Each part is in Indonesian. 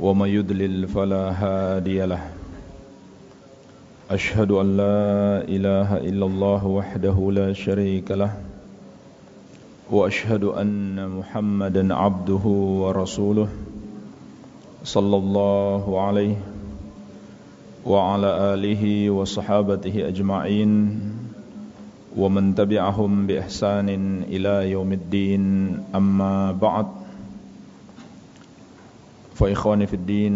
ومن يضلل فلا هادي له. أشهد أن لا إله إلا الله وحده لا شريك له. وأشهد أن محمدا عبده ورسوله صلى الله عليه وعلى آله وصحابته أجمعين ومن تبعهم بإحسان إلى يوم الدين. أما بعد فإخواني في الدين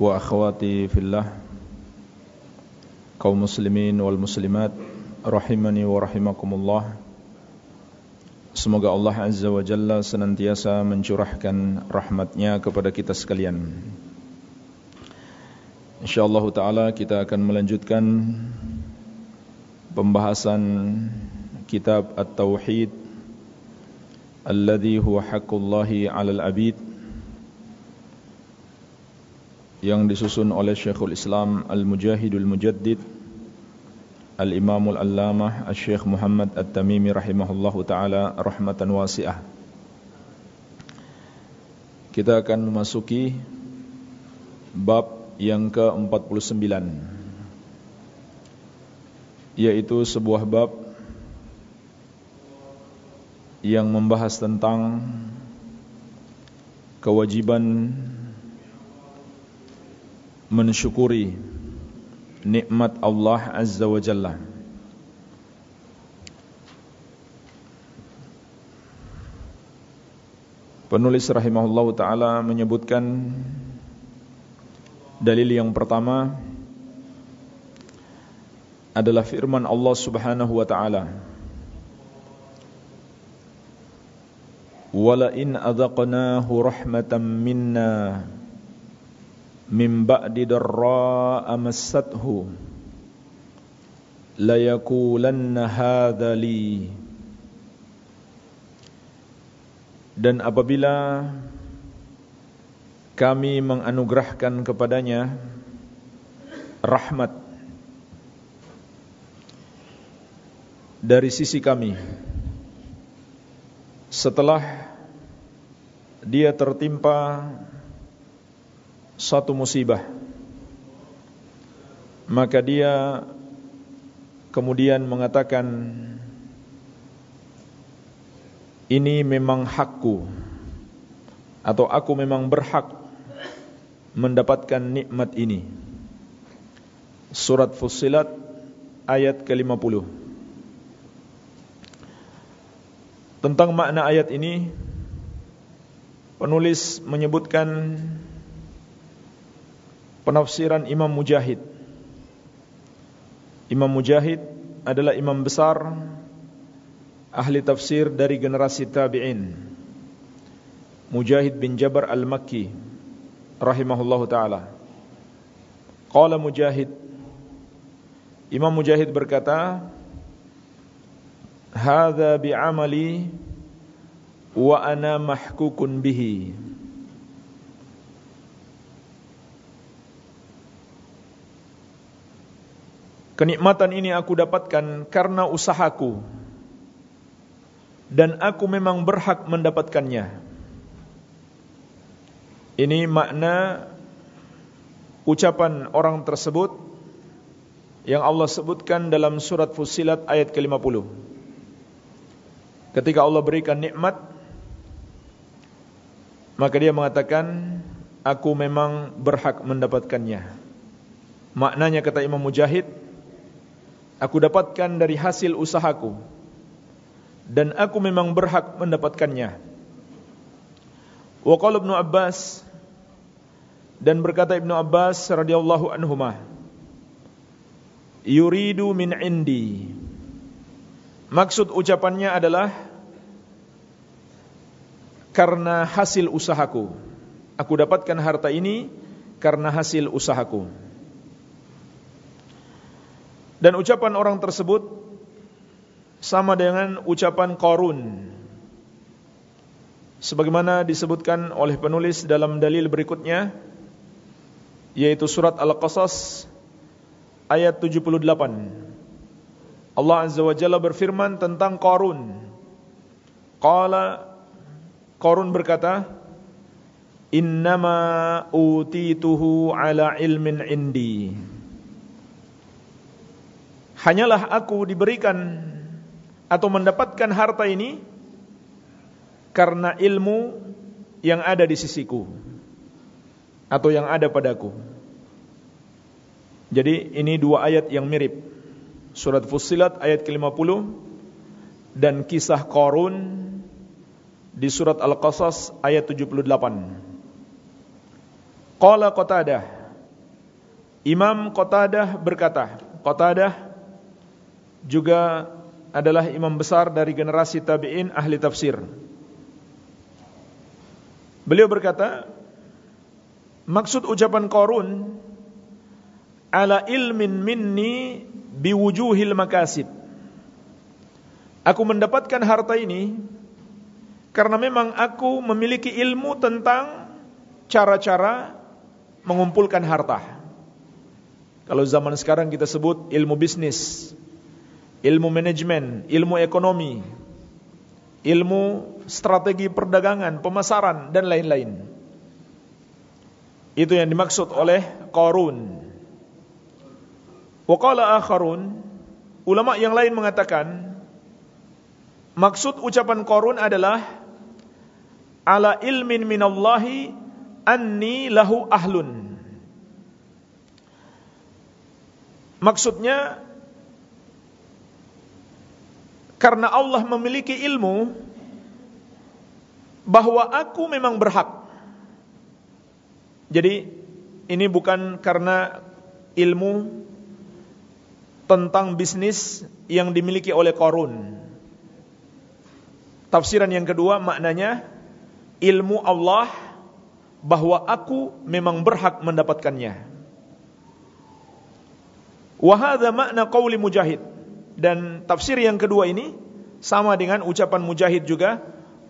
وأخواتي في الله kaum muslimin wal muslimat rahimani wa rahimakumullah Semoga Allah Azza wa Jalla senantiasa mencurahkan rahmatnya kepada kita sekalian InsyaAllah ta'ala kita akan melanjutkan Pembahasan kitab At-Tauhid Alladhi huwa haqqullahi alal abid Yang disusun oleh Syekhul Islam Al-Mujahidul Mujaddid Al-Imamul Allamah Al-Syekh Muhammad At-Tamimi rahimahullahu ta'ala Rahmatan wasi'ah. Kita akan memasuki Bab yang ke-49 Yaitu sebuah bab Yang membahas tentang Kewajiban Mensyukuri Nikmat Allah Azza wa Jalla Penulis rahimahullah ta'ala menyebutkan Dalil yang pertama adalah firman Allah Subhanahu wa taala. Adzaqnahu rahmatan minna min ba'di darra'a massathu. La yaqulanna hadza li. Dan apabila kami menganugerahkan kepadanya rahmat dari sisi kami setelah dia tertimpa satu musibah maka dia kemudian mengatakan ini memang hakku atau aku memang berhak mendapatkan nikmat ini. Surat Fussilat ayat ke-50. Tentang makna ayat ini penulis menyebutkan penafsiran Imam Mujahid. Imam Mujahid adalah imam besar ahli tafsir dari generasi tabi'in. Mujahid bin Jabar al-Makki rahimahullahu taala. Qala Mujahid Imam Mujahid berkata, "Hadza bi'amali wa ana mahkukun bihi." Kenikmatan ini aku dapatkan karena usahaku dan aku memang berhak mendapatkannya. Ini makna ucapan orang tersebut yang Allah sebutkan dalam surat Fussilat ayat ke-50. Ketika Allah berikan nikmat maka dia mengatakan aku memang berhak mendapatkannya. Maknanya kata Imam Mujahid aku dapatkan dari hasil usahaku dan aku memang berhak mendapatkannya. Wa Ibnu Abbas dan berkata Ibnu Abbas radhiyallahu anhuma Yuridu min indi Maksud ucapannya adalah Karena hasil usahaku Aku dapatkan harta ini karena hasil usahaku. Dan ucapan orang tersebut sama dengan ucapan Qarun. Sebagaimana disebutkan oleh penulis dalam dalil berikutnya yaitu surat Al-Qasas ayat 78. Allah Azza wa Jalla berfirman tentang Qarun. Qala Qarun berkata, "Innama utituhu ala ilmin indi." Hanyalah aku diberikan atau mendapatkan harta ini karena ilmu yang ada di sisiku atau yang ada padaku. Jadi ini dua ayat yang mirip. Surat Fussilat ayat ke-50 dan kisah Qarun di surat Al-Qasas ayat 78. Qala Qatadah Imam Qatadah berkata, Qatadah juga adalah imam besar dari generasi tabi'in ahli tafsir. Beliau berkata, maksud ucapan Qarun ala ilmin minni biwujuhil makasib. Aku mendapatkan harta ini karena memang aku memiliki ilmu tentang cara-cara mengumpulkan harta. Kalau zaman sekarang kita sebut ilmu bisnis ilmu manajemen, ilmu ekonomi, ilmu strategi perdagangan, pemasaran dan lain-lain. Itu yang dimaksud oleh Qarun. Waqala akharun, ulama yang lain mengatakan maksud ucapan Qarun adalah ala ilmin minallahi anni lahu ahlun. Maksudnya karena Allah memiliki ilmu bahwa aku memang berhak. Jadi ini bukan karena ilmu tentang bisnis yang dimiliki oleh Korun. Tafsiran yang kedua maknanya ilmu Allah bahwa aku memang berhak mendapatkannya. Wahada makna qawli mujahid. Dan tafsir yang kedua ini sama dengan ucapan Mujahid juga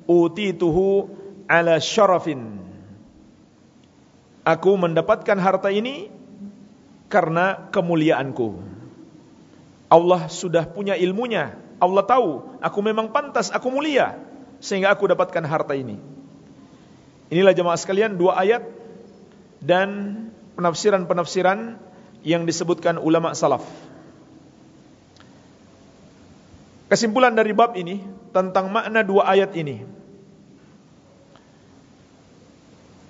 utituhu ala syarafin. Aku mendapatkan harta ini karena kemuliaanku. Allah sudah punya ilmunya. Allah tahu aku memang pantas, aku mulia sehingga aku dapatkan harta ini. Inilah jemaah sekalian dua ayat dan penafsiran-penafsiran yang disebutkan ulama salaf. Kesimpulan dari bab ini tentang makna dua ayat ini.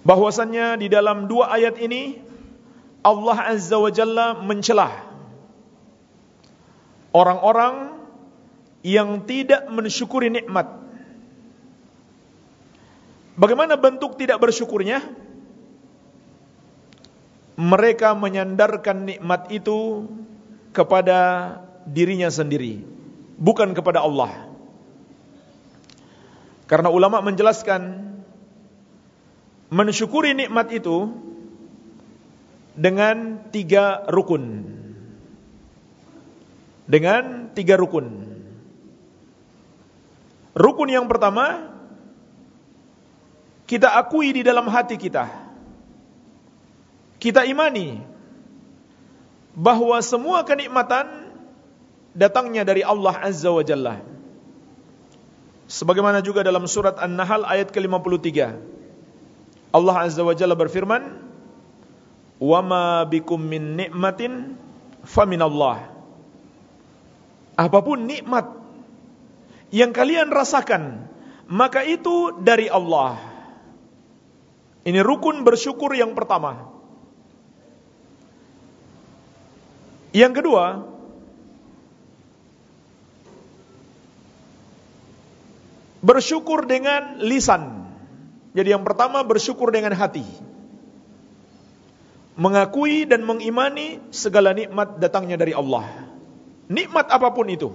Bahwasannya di dalam dua ayat ini Allah Azza wa Jalla mencelah orang-orang yang tidak mensyukuri nikmat. Bagaimana bentuk tidak bersyukurnya? Mereka menyandarkan nikmat itu kepada dirinya sendiri bukan kepada Allah. Karena ulama menjelaskan mensyukuri nikmat itu dengan tiga rukun. Dengan tiga rukun. Rukun yang pertama kita akui di dalam hati kita. Kita imani bahwa semua kenikmatan datangnya dari Allah Azza wa Jalla. Sebagaimana juga dalam surat An-Nahl ayat ke-53. Allah Azza wa Jalla berfirman, "Wa ma bikum min ni'matin faminallah." Apa pun nikmat yang kalian rasakan, maka itu dari Allah. Ini rukun bersyukur yang pertama. Yang kedua, Bersyukur dengan lisan. Jadi yang pertama bersyukur dengan hati. Mengakui dan mengimani segala nikmat datangnya dari Allah. Nikmat apa pun itu.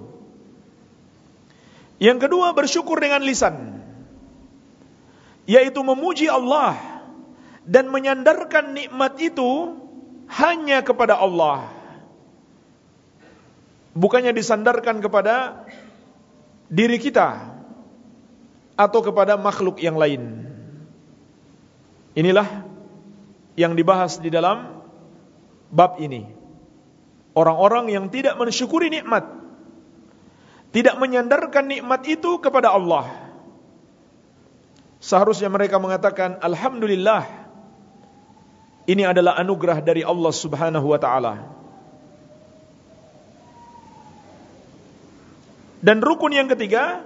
Yang kedua bersyukur dengan lisan. Yaitu memuji Allah dan menyandarkan nikmat itu hanya kepada Allah. Bukannya disandarkan kepada diri kita atau kepada makhluk yang lain. Inilah yang dibahas di dalam bab ini. Orang-orang yang tidak mensyukuri nikmat, tidak menyandarkan nikmat itu kepada Allah. Seharusnya mereka mengatakan alhamdulillah ini adalah anugerah dari Allah Subhanahu wa taala. Dan rukun yang ketiga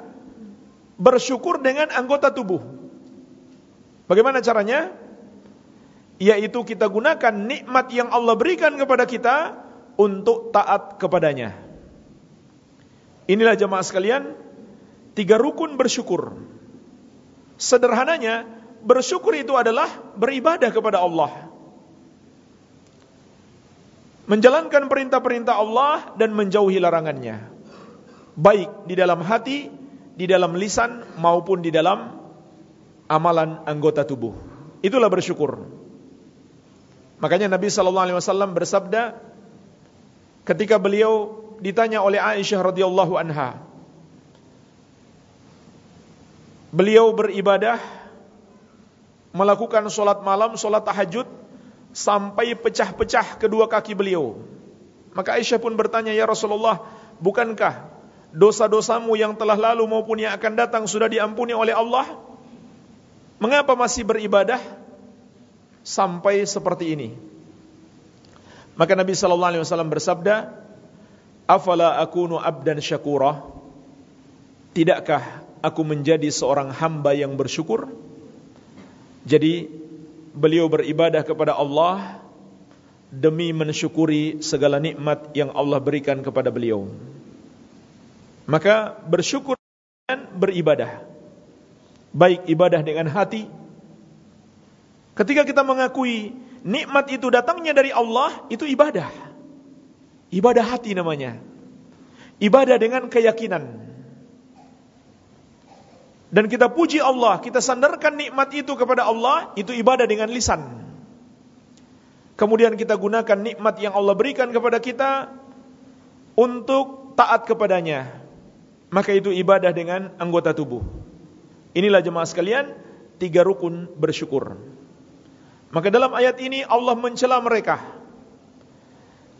bersyukur dengan anggota tubuh. Bagaimana caranya? yaitu kita gunakan nikmat yang Allah berikan kepada kita untuk taat kepadanya. Inilah jemaah sekalian, tiga rukun bersyukur. Sederhananya, bersyukur itu adalah beribadah kepada Allah. Menjalankan perintah-perintah Allah dan menjauhi larangannya. Baik di dalam hati, di dalam lisan maupun di dalam amalan anggota tubuh. Itulah bersyukur. Makanya Nabi wasallam bersabda ketika beliau ditanya oleh Aisyah radhiyallahu anha Beliau beribadah melakukan solat malam, solat tahajud sampai pecah-pecah kedua kaki beliau. Maka Aisyah pun bertanya, "Ya Rasulullah, bukankah dosa-dosamu yang telah lalu maupun yang akan datang sudah diampuni oleh Allah? Mengapa masih beribadah?" sampai seperti ini. Maka Nabi sallallahu alaihi wasallam bersabda, "Afala akunu abdan syakura?" Tidakkah aku menjadi seorang hamba yang bersyukur? Jadi beliau beribadah kepada Allah demi mensyukuri segala nikmat yang Allah berikan kepada beliau. Maka bersyukur dan beribadah. Baik ibadah dengan hati Ketika kita mengakui nikmat itu datangnya dari Allah, itu ibadah. Ibadah hati namanya. Ibadah dengan keyakinan. Dan kita puji Allah, kita sandarkan nikmat itu kepada Allah, itu ibadah dengan lisan. Kemudian kita gunakan nikmat yang Allah berikan kepada kita untuk taat kepadanya. Maka itu ibadah dengan anggota tubuh. Inilah jemaah sekalian, tiga rukun bersyukur. Maka dalam ayat ini Allah mencela mereka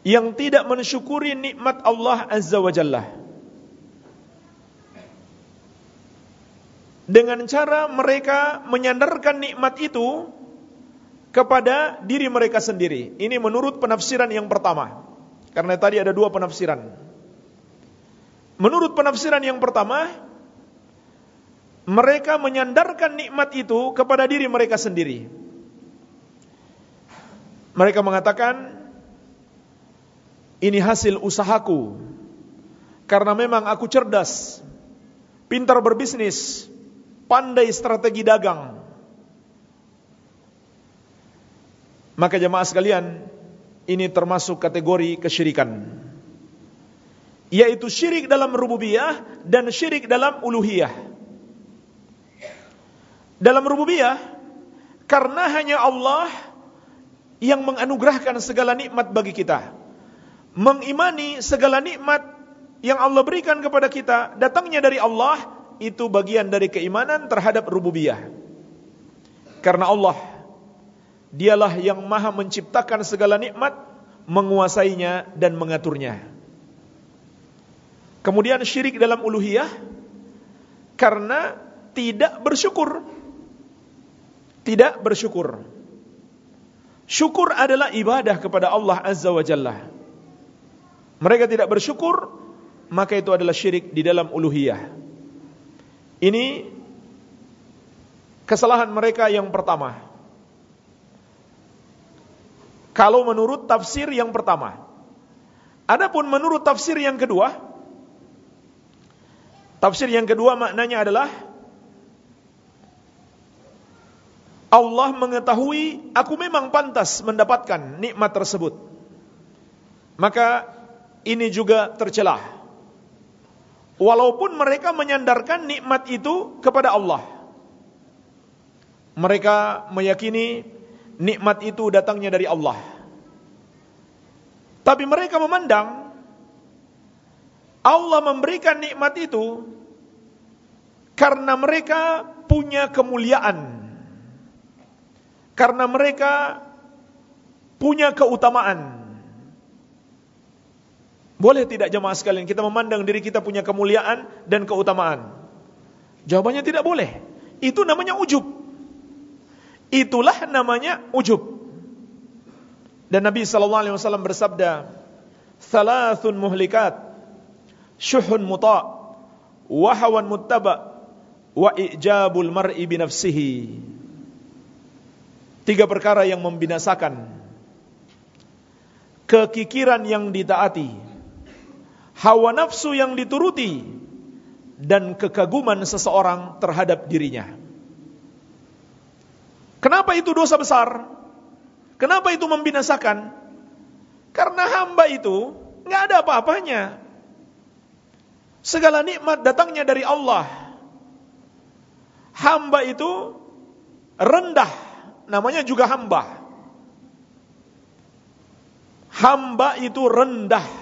yang tidak mensyukuri nikmat Allah Azza wa Jalla. Dengan cara mereka menyandarkan nikmat itu kepada diri mereka sendiri. Ini menurut penafsiran yang pertama. Karena tadi ada dua penafsiran. Menurut penafsiran yang pertama, mereka menyandarkan nikmat itu kepada diri mereka sendiri. Mereka mengatakan ini hasil usahaku karena memang aku cerdas, pintar berbisnis, pandai strategi dagang. Maka jemaah sekalian, ini termasuk kategori kesyirikan. Yaitu syirik dalam rububiyah dan syirik dalam uluhiyah. Dalam rububiyah, karena hanya Allah yang menganugerahkan segala nikmat bagi kita. Mengimani segala nikmat yang Allah berikan kepada kita datangnya dari Allah itu bagian dari keimanan terhadap rububiyah. Karena Allah dialah yang maha menciptakan segala nikmat, menguasainya dan mengaturnya. Kemudian syirik dalam uluhiyah karena tidak bersyukur. Tidak bersyukur. Syukur adalah ibadah kepada Allah Azza wa Jalla. Mereka tidak bersyukur, maka itu adalah syirik di dalam uluhiyah. Ini kesalahan mereka yang pertama. Kalau menurut tafsir yang pertama. Adapun menurut tafsir yang kedua, tafsir yang kedua maknanya adalah Allah mengetahui aku memang pantas mendapatkan nikmat tersebut. Maka ini juga tercelah. Walaupun mereka menyandarkan nikmat itu kepada Allah. Mereka meyakini nikmat itu datangnya dari Allah. Tapi mereka memandang Allah memberikan nikmat itu karena mereka punya kemuliaan. Karena mereka punya keutamaan. Boleh tidak jemaah sekalian kita memandang diri kita punya kemuliaan dan keutamaan? Jawabannya tidak boleh. Itu namanya ujub. Itulah namanya ujub. Dan Nabi sallallahu alaihi wasallam bersabda, "Thalathun muhlikat, syuhun muta, wa hawan muttaba, wa ijabul mar'i bi nafsihi." Tiga perkara yang membinasakan. Kekikiran yang ditaati, hawa nafsu yang dituruti dan kekaguman seseorang terhadap dirinya. Kenapa itu dosa besar? Kenapa itu membinasakan? Karena hamba itu nggak ada apa-apanya. Segala nikmat datangnya dari Allah. Hamba itu rendah, namanya juga hamba. Hamba itu rendah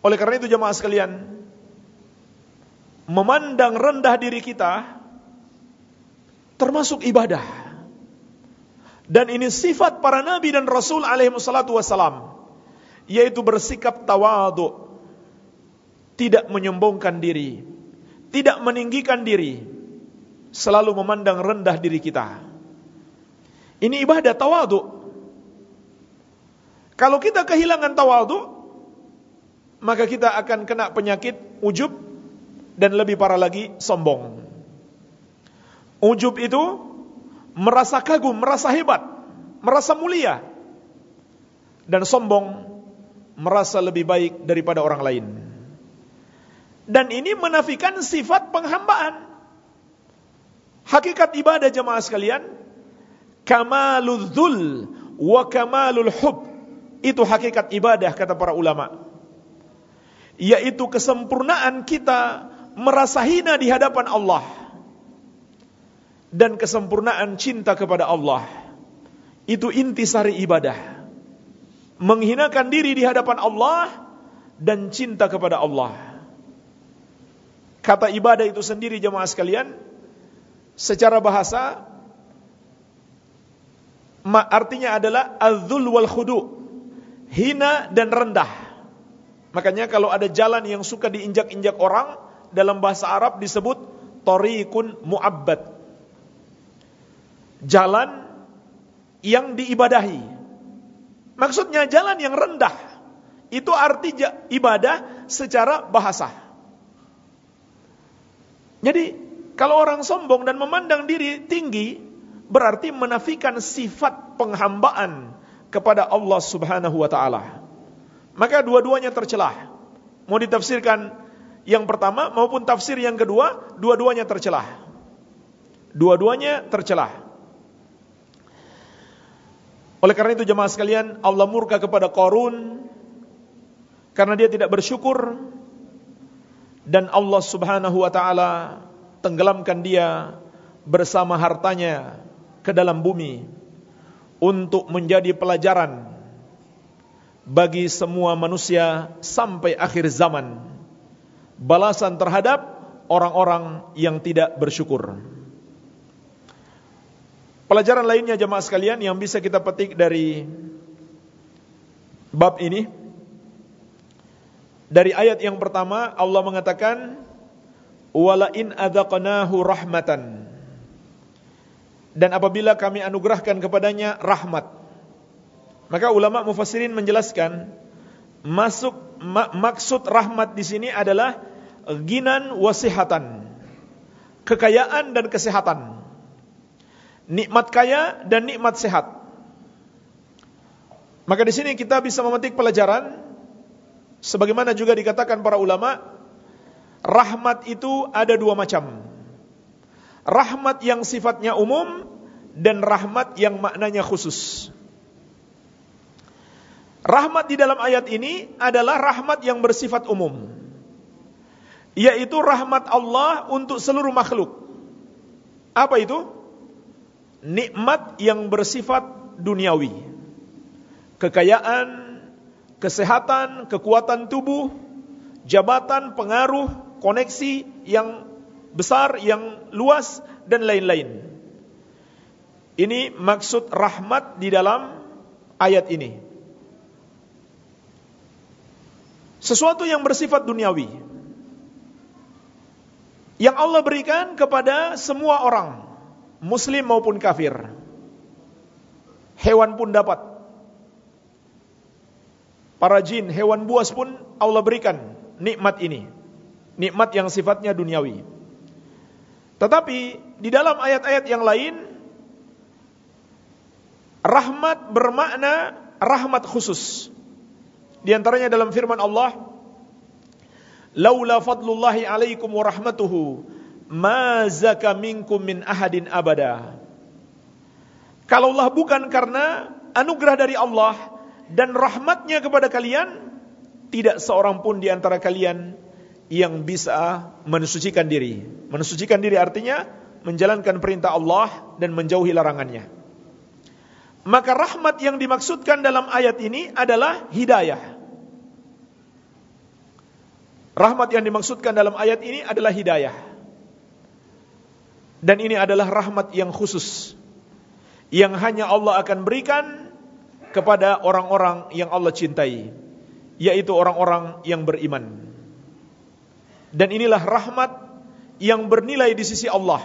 oleh karena itu jemaah sekalian, memandang rendah diri kita termasuk ibadah. Dan ini sifat para nabi dan rasul alaihi wassalatu wassalam, yaitu bersikap tawadu, tidak menyombongkan diri, tidak meninggikan diri, selalu memandang rendah diri kita. Ini ibadah tawadu. Kalau kita kehilangan tawadu, maka kita akan kena penyakit ujub dan lebih parah lagi sombong. Ujub itu merasa kagum, merasa hebat, merasa mulia. Dan sombong merasa lebih baik daripada orang lain. Dan ini menafikan sifat penghambaan. Hakikat ibadah jemaah sekalian, kamalul dhul wa kamalul hub. Itu hakikat ibadah kata para ulama. Yaitu kesempurnaan kita merasa hina di hadapan Allah dan kesempurnaan cinta kepada Allah. Itu intisari ibadah. Menghinakan diri di hadapan Allah dan cinta kepada Allah. Kata ibadah itu sendiri jemaah sekalian secara bahasa artinya adalah azul wal khudu hina dan rendah Makanya kalau ada jalan yang suka diinjak-injak orang, dalam bahasa Arab disebut tariqun mu'abbad. Jalan yang diibadahi. Maksudnya jalan yang rendah. Itu arti ibadah secara bahasa. Jadi, kalau orang sombong dan memandang diri tinggi, berarti menafikan sifat penghambaan kepada Allah Subhanahu wa taala maka dua-duanya tercelah. Mau ditafsirkan yang pertama maupun tafsir yang kedua, dua-duanya tercelah. Dua-duanya tercelah. Oleh karena itu jemaah sekalian, Allah murka kepada Qarun karena dia tidak bersyukur dan Allah Subhanahu wa taala tenggelamkan dia bersama hartanya ke dalam bumi untuk menjadi pelajaran bagi semua manusia sampai akhir zaman. Balasan terhadap orang-orang yang tidak bersyukur. Pelajaran lainnya jemaah sekalian yang bisa kita petik dari bab ini dari ayat yang pertama Allah mengatakan wala in adzaqnahu rahmatan dan apabila kami anugerahkan kepadanya rahmat maka ulama mufassirin menjelaskan masuk mak, maksud rahmat di sini adalah ginan wasihatan. Kekayaan dan kesehatan. Nikmat kaya dan nikmat sehat. Maka di sini kita bisa memetik pelajaran sebagaimana juga dikatakan para ulama, rahmat itu ada dua macam. Rahmat yang sifatnya umum dan rahmat yang maknanya khusus. Rahmat di dalam ayat ini adalah rahmat yang bersifat umum. Yaitu rahmat Allah untuk seluruh makhluk. Apa itu? nikmat yang bersifat duniawi. Kekayaan, kesehatan, kekuatan tubuh, jabatan, pengaruh, koneksi yang besar, yang luas dan lain-lain. Ini maksud rahmat di dalam ayat ini. Sesuatu yang bersifat duniawi. Yang Allah berikan kepada semua orang, muslim maupun kafir. Hewan pun dapat. Para jin, hewan buas pun Allah berikan nikmat ini. Nikmat yang sifatnya duniawi. Tetapi di dalam ayat-ayat yang lain rahmat bermakna rahmat khusus. Di antaranya dalam firman Allah, "Laula fadlullahi 'alaikum wa rahmatuhu ma zaka minkum min ahadin abada." Kalaulah bukan karena anugerah dari Allah dan rahmatnya kepada kalian, tidak seorang pun di antara kalian yang bisa mensucikan diri. Mensucikan diri artinya menjalankan perintah Allah dan menjauhi larangannya. Maka rahmat yang dimaksudkan dalam ayat ini adalah hidayah. Rahmat yang dimaksudkan dalam ayat ini adalah hidayah. Dan ini adalah rahmat yang khusus. Yang hanya Allah akan berikan kepada orang-orang yang Allah cintai. Yaitu orang-orang yang beriman. Dan inilah rahmat yang bernilai di sisi Allah.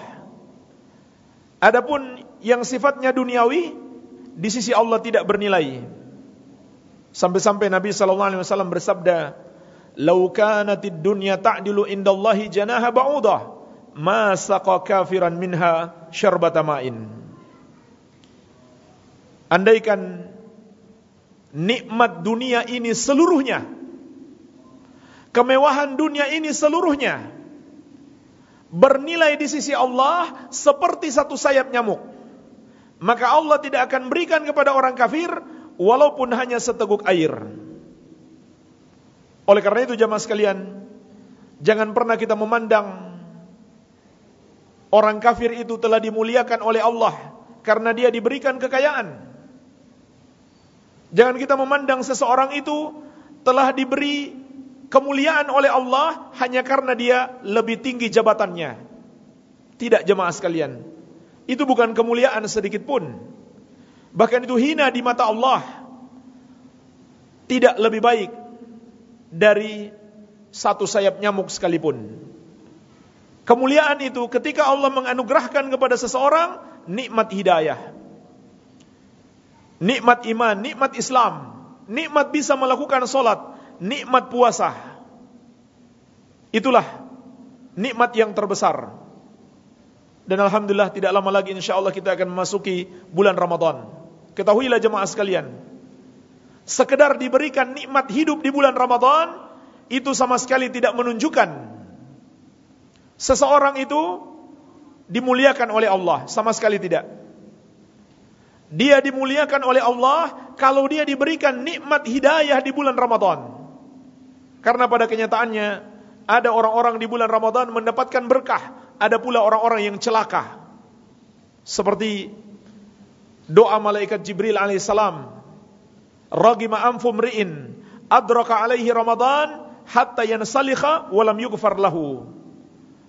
Adapun yang sifatnya duniawi di sisi Allah tidak bernilai. Sampai-sampai Nabi sallallahu alaihi wasallam bersabda, "Lau kanatid dunya ta'dilu indallahi janaha ba'udah, ma saqa kafiran minha syarbata ma'in." Andaikan nikmat dunia ini seluruhnya kemewahan dunia ini seluruhnya bernilai di sisi Allah seperti satu sayap nyamuk. Maka Allah tidak akan berikan kepada orang kafir walaupun hanya seteguk air. Oleh karena itu jamaah sekalian, jangan pernah kita memandang orang kafir itu telah dimuliakan oleh Allah karena dia diberikan kekayaan. Jangan kita memandang seseorang itu telah diberi kemuliaan oleh Allah hanya karena dia lebih tinggi jabatannya. Tidak jemaah sekalian. Itu bukan kemuliaan sedikit pun. Bahkan itu hina di mata Allah. Tidak lebih baik dari satu sayap nyamuk sekalipun. Kemuliaan itu ketika Allah menganugerahkan kepada seseorang nikmat hidayah. Nikmat iman, nikmat Islam, nikmat bisa melakukan solat, nikmat puasa. Itulah nikmat yang terbesar. Dan alhamdulillah tidak lama lagi insyaallah kita akan memasuki bulan Ramadan. Ketahuilah jemaah sekalian, sekedar diberikan nikmat hidup di bulan Ramadan itu sama sekali tidak menunjukkan seseorang itu dimuliakan oleh Allah, sama sekali tidak. Dia dimuliakan oleh Allah kalau dia diberikan nikmat hidayah di bulan Ramadan. Karena pada kenyataannya ada orang-orang di bulan Ramadan mendapatkan berkah, ada pula orang-orang yang celaka. Seperti doa malaikat Jibril alaihissalam, "Ragima anfu mri'in adraka alaihi Ramadan hatta yansalikha wa lam yughfar lahu."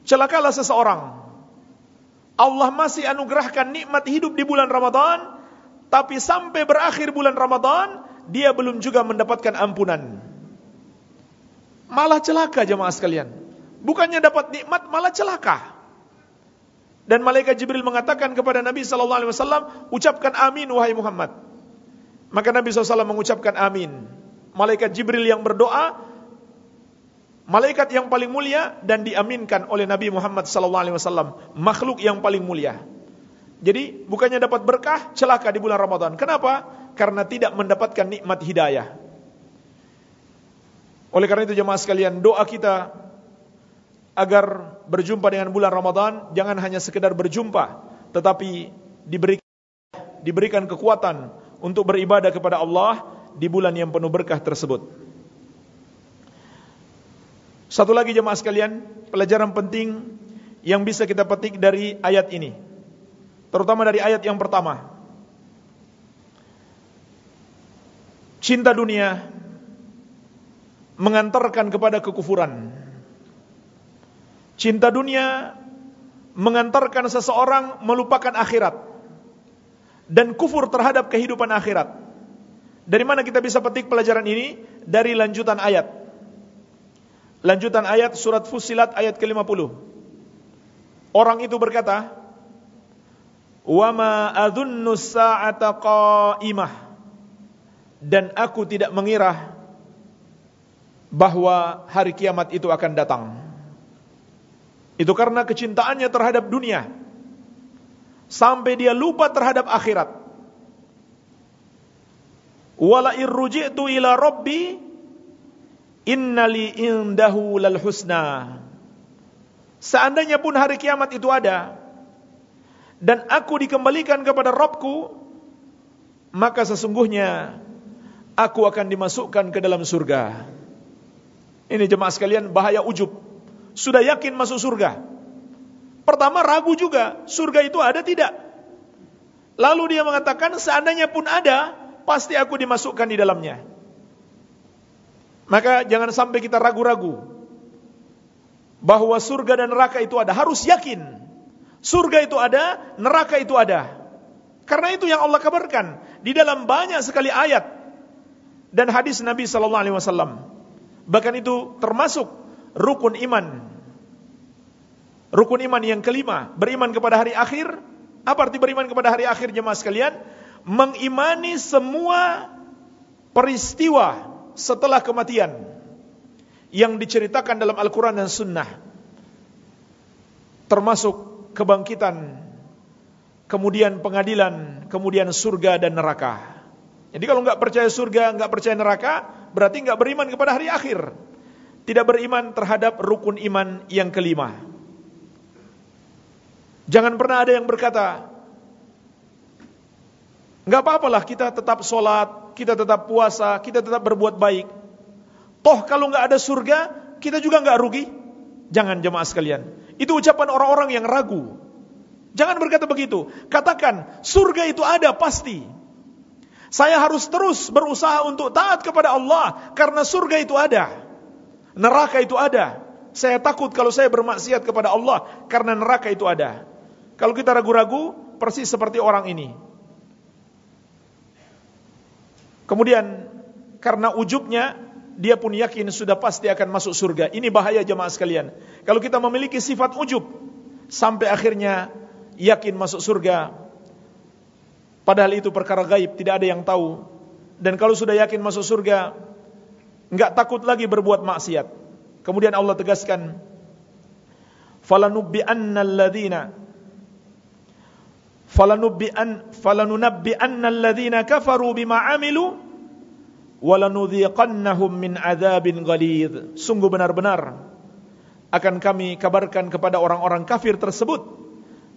Celakalah seseorang Allah masih anugerahkan nikmat hidup di bulan Ramadan, tapi sampai berakhir bulan Ramadan dia belum juga mendapatkan ampunan. Malah celaka jemaah sekalian. Bukannya dapat nikmat, malah celaka. Dan malaikat Jibril mengatakan kepada Nabi sallallahu alaihi wasallam, "Ucapkan amin wahai Muhammad." Maka Nabi SAW mengucapkan amin. Malaikat Jibril yang berdoa, malaikat yang paling mulia dan diaminkan oleh Nabi Muhammad wasallam, makhluk yang paling mulia. Jadi bukannya dapat berkah, celaka di bulan Ramadan. Kenapa? Karena tidak mendapatkan nikmat hidayah. Oleh karena itu jemaah sekalian, doa kita agar berjumpa dengan bulan Ramadan jangan hanya sekedar berjumpa, tetapi diberikan diberikan kekuatan untuk beribadah kepada Allah di bulan yang penuh berkah tersebut. Satu lagi jemaah sekalian, pelajaran penting yang bisa kita petik dari ayat ini. terutama dari ayat yang pertama. Cinta dunia mengantarkan kepada kekufuran. Cinta dunia mengantarkan seseorang melupakan akhirat dan kufur terhadap kehidupan akhirat. Dari mana kita bisa petik pelajaran ini? Dari lanjutan ayat. Lanjutan ayat surat Fusilat ayat ke-50. Orang itu berkata, "Wa ma sa'ata qa'imah." Dan aku tidak mengira bahwa hari kiamat itu akan datang. Itu karena kecintaannya terhadap dunia. Sampai dia lupa terhadap akhirat. Wala irruji'tu ila rabbi innali indahu lal husna. Seandainya pun hari kiamat itu ada dan aku dikembalikan kepada Rabbku, maka sesungguhnya aku akan dimasukkan ke dalam surga. Ini jemaah sekalian bahaya ujub. Sudah yakin masuk surga. Pertama ragu juga, surga itu ada tidak? Lalu dia mengatakan seandainya pun ada, pasti aku dimasukkan di dalamnya. Maka jangan sampai kita ragu-ragu bahwa surga dan neraka itu ada. Harus yakin. Surga itu ada, neraka itu ada. Karena itu yang Allah kabarkan di dalam banyak sekali ayat dan hadis Nabi sallallahu alaihi wasallam. Bahkan itu termasuk rukun iman. Rukun iman yang kelima, beriman kepada hari akhir. Apa arti beriman kepada hari akhir jemaah sekalian? Mengimani semua peristiwa setelah kematian yang diceritakan dalam Al-Quran dan Sunnah. Termasuk kebangkitan, kemudian pengadilan, kemudian surga dan neraka. Jadi kalau nggak percaya surga, nggak percaya neraka, berarti nggak beriman kepada hari akhir. Tidak beriman terhadap rukun iman yang kelima. Jangan pernah ada yang berkata, nggak apa-apalah kita tetap sholat, kita tetap puasa, kita tetap berbuat baik. Toh kalau nggak ada surga, kita juga nggak rugi. Jangan jemaah sekalian. Itu ucapan orang-orang yang ragu. Jangan berkata begitu. Katakan, surga itu ada pasti. Saya harus terus berusaha untuk taat kepada Allah karena surga itu ada. Neraka itu ada. Saya takut kalau saya bermaksiat kepada Allah karena neraka itu ada. Kalau kita ragu-ragu, persis seperti orang ini. Kemudian karena ujubnya dia pun yakin sudah pasti akan masuk surga. Ini bahaya jemaah sekalian. Kalau kita memiliki sifat ujub sampai akhirnya yakin masuk surga, Padahal itu perkara gaib, tidak ada yang tahu. Dan kalau sudah yakin masuk surga, enggak takut lagi berbuat maksiat. Kemudian Allah tegaskan, "Falanubbi'anna alladhina falanubbi'an falanunabbi'anna alladhina kafaru bima 'amilu walanudhiqannahum min 'adzabin ghalidh." Sungguh benar-benar akan kami kabarkan kepada orang-orang kafir tersebut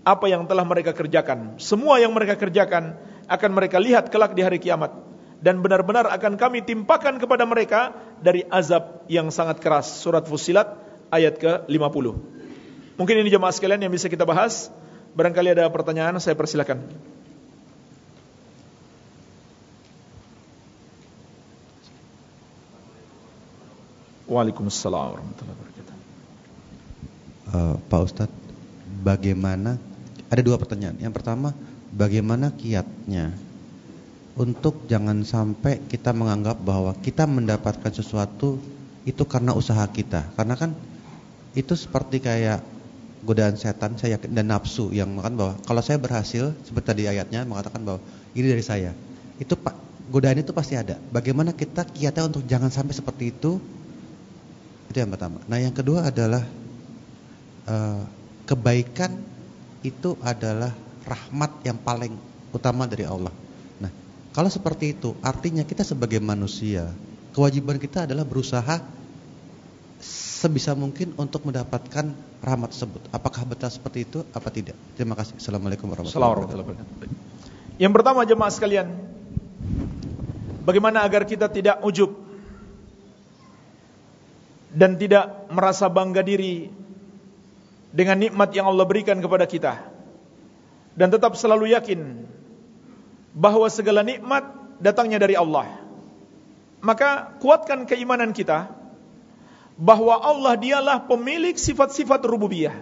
apa yang telah mereka kerjakan. Semua yang mereka kerjakan akan mereka lihat kelak di hari kiamat. Dan benar-benar akan kami timpakan kepada mereka dari azab yang sangat keras. Surat Fusilat ayat ke-50. Mungkin ini jemaah sekalian yang bisa kita bahas. Barangkali ada pertanyaan, saya persilakan. Waalaikumsalam warahmatullahi wabarakatuh. Uh, Pak Ustadz, bagaimana ada dua pertanyaan. Yang pertama, bagaimana kiatnya untuk jangan sampai kita menganggap bahwa kita mendapatkan sesuatu itu karena usaha kita. Karena kan itu seperti kayak godaan setan saya yakin dan nafsu yang mengatakan bahwa kalau saya berhasil seperti tadi ayatnya mengatakan bahwa ini dari saya. Itu Pak godaan itu pasti ada. Bagaimana kita kiatnya untuk jangan sampai seperti itu? Itu yang pertama. Nah, yang kedua adalah uh, kebaikan itu adalah rahmat yang paling utama dari Allah. Nah, kalau seperti itu, artinya kita sebagai manusia, kewajiban kita adalah berusaha sebisa mungkin untuk mendapatkan rahmat tersebut. Apakah betul seperti itu apa tidak? Terima kasih. Assalamualaikum warahmatullahi wabarakatuh. Yang pertama jemaah sekalian, bagaimana agar kita tidak ujub dan tidak merasa bangga diri dengan nikmat yang Allah berikan kepada kita dan tetap selalu yakin bahwa segala nikmat datangnya dari Allah. Maka kuatkan keimanan kita bahwa Allah dialah pemilik sifat-sifat rububiyah.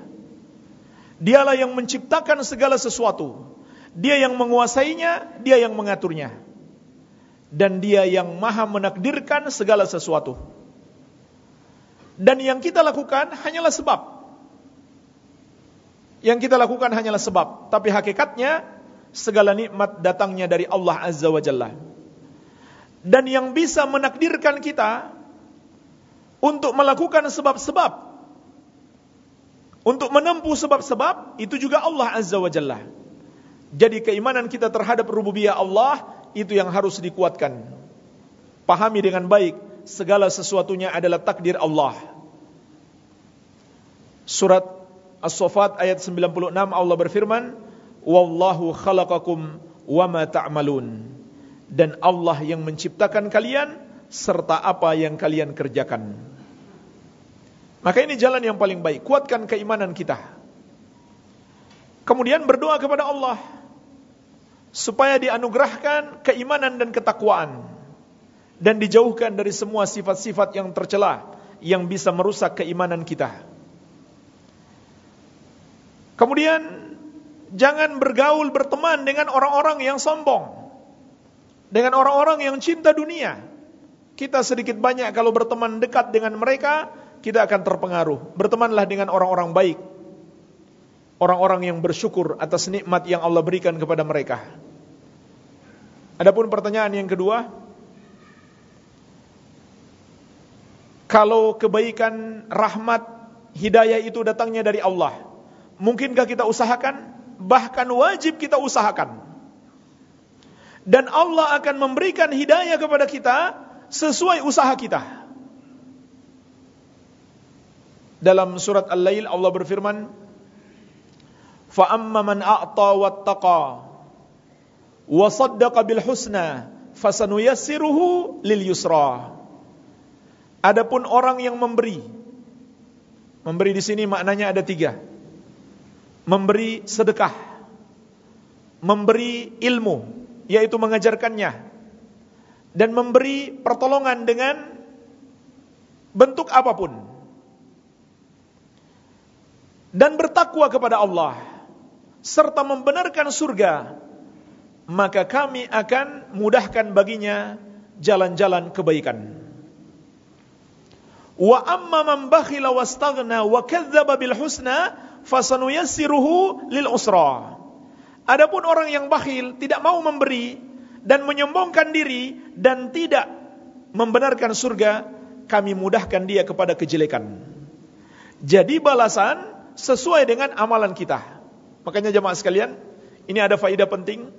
Dialah yang menciptakan segala sesuatu. Dia yang menguasainya, dia yang mengaturnya. Dan dia yang maha menakdirkan segala sesuatu. Dan yang kita lakukan hanyalah sebab. Yang kita lakukan hanyalah sebab. Tapi hakikatnya, segala nikmat datangnya dari Allah Azza wa Jalla. Dan yang bisa menakdirkan kita untuk melakukan sebab-sebab untuk menempuh sebab-sebab itu juga Allah Azza wa Jalla. Jadi keimanan kita terhadap rububiyah Allah itu yang harus dikuatkan. Pahami dengan baik segala sesuatunya adalah takdir Allah. Surat As-Saffat ayat 96 Allah berfirman, "Wallahu khalaqakum wama ta'malun." Dan Allah yang menciptakan kalian serta apa yang kalian kerjakan. Maka ini jalan yang paling baik. Kuatkan keimanan kita. Kemudian berdoa kepada Allah supaya dianugerahkan keimanan dan ketakwaan dan dijauhkan dari semua sifat-sifat yang tercela yang bisa merusak keimanan kita. Kemudian jangan bergaul berteman dengan orang-orang yang sombong. Dengan orang-orang yang cinta dunia. Kita sedikit banyak kalau berteman dekat dengan mereka, kita akan terpengaruh. Bertemanlah dengan orang-orang baik. Orang-orang yang bersyukur atas nikmat yang Allah berikan kepada mereka. Adapun pertanyaan yang kedua, kalau kebaikan, rahmat, hidayah itu datangnya dari Allah, mungkinkah kita usahakan? Bahkan wajib kita usahakan. Dan Allah akan memberikan hidayah kepada kita sesuai usaha kita. Dalam surat Al-Lail Allah berfirman, "Fa amma man a'ta wattaqa wa saddaqa bil husna fasanuyassiruhu lil yusra." Adapun orang yang memberi, memberi di sini maknanya ada tiga. Memberi sedekah, memberi ilmu, yaitu mengajarkannya, dan memberi pertolongan dengan bentuk apa pun. Dan bertakwa kepada Allah serta membenarkan surga maka kami akan mudahkan baginya jalan-jalan kebaikan. Wa amma man bakhila wastaghna wa kadzdzaba bil husna fasanuyassiruhu lil usra adapun orang yang bakhil tidak mau memberi dan menyombongkan diri dan tidak membenarkan surga kami mudahkan dia kepada kejelekan jadi balasan sesuai dengan amalan kita. Makanya jemaah sekalian, ini ada faedah penting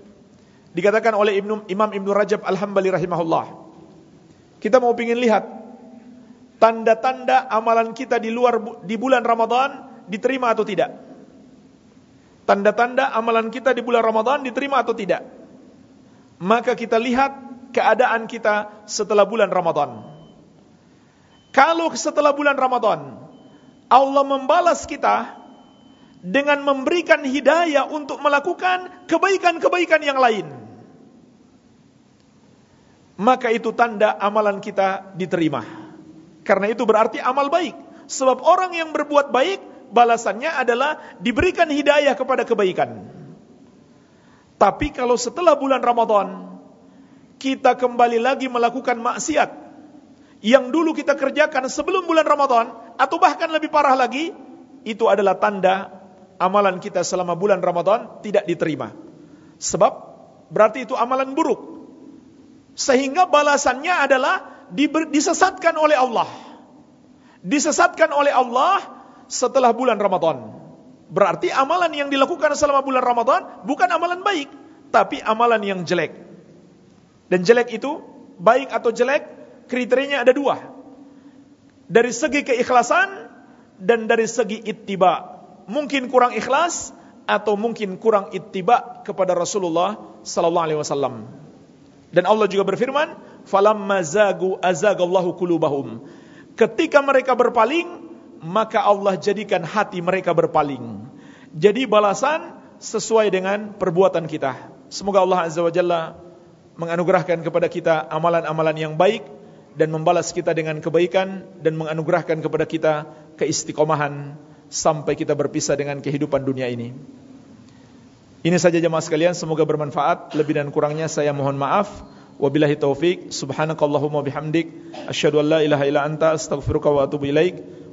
dikatakan oleh Ibnu, Imam Ibnu Rajab Al-Hambali rahimahullah. Kita mau ingin lihat tanda-tanda amalan kita di luar di bulan Ramadan diterima atau tidak. Tanda-tanda amalan kita di bulan Ramadan diterima atau tidak. Maka kita lihat keadaan kita setelah bulan Ramadan. Kalau setelah bulan Ramadan Allah membalas kita dengan memberikan hidayah untuk melakukan kebaikan-kebaikan yang lain. Maka itu tanda amalan kita diterima. Karena itu berarti amal baik. Sebab orang yang berbuat baik, balasannya adalah diberikan hidayah kepada kebaikan. Tapi kalau setelah bulan Ramadan, kita kembali lagi melakukan maksiat, yang dulu kita kerjakan sebelum bulan Ramadan, atau bahkan lebih parah lagi, itu adalah tanda amalan kita selama bulan Ramadan tidak diterima. Sebab berarti itu amalan buruk. Sehingga balasannya adalah disesatkan oleh Allah. Disesatkan oleh Allah setelah bulan Ramadan. Berarti amalan yang dilakukan selama bulan Ramadan bukan amalan baik, tapi amalan yang jelek. Dan jelek itu, baik atau jelek, kriterianya ada dua dari segi keikhlasan dan dari segi ittiba. Mungkin kurang ikhlas atau mungkin kurang ittiba kepada Rasulullah sallallahu alaihi wasallam. Dan Allah juga berfirman, "Falamma zagu azagallahu qulubahum." Ketika mereka berpaling, maka Allah jadikan hati mereka berpaling. Jadi balasan sesuai dengan perbuatan kita. Semoga Allah Azza wa Jalla menganugerahkan kepada kita amalan-amalan yang baik dan membalas kita dengan kebaikan dan menganugerahkan kepada kita keistiqomahan sampai kita berpisah dengan kehidupan dunia ini. Ini saja jemaah sekalian, semoga bermanfaat. Lebih dan kurangnya saya mohon maaf. Wabillahi taufik. Subhanakallahumma bihamdik. Asyhadu an la ilaha illa anta astaghfiruka wa atubu ilaik.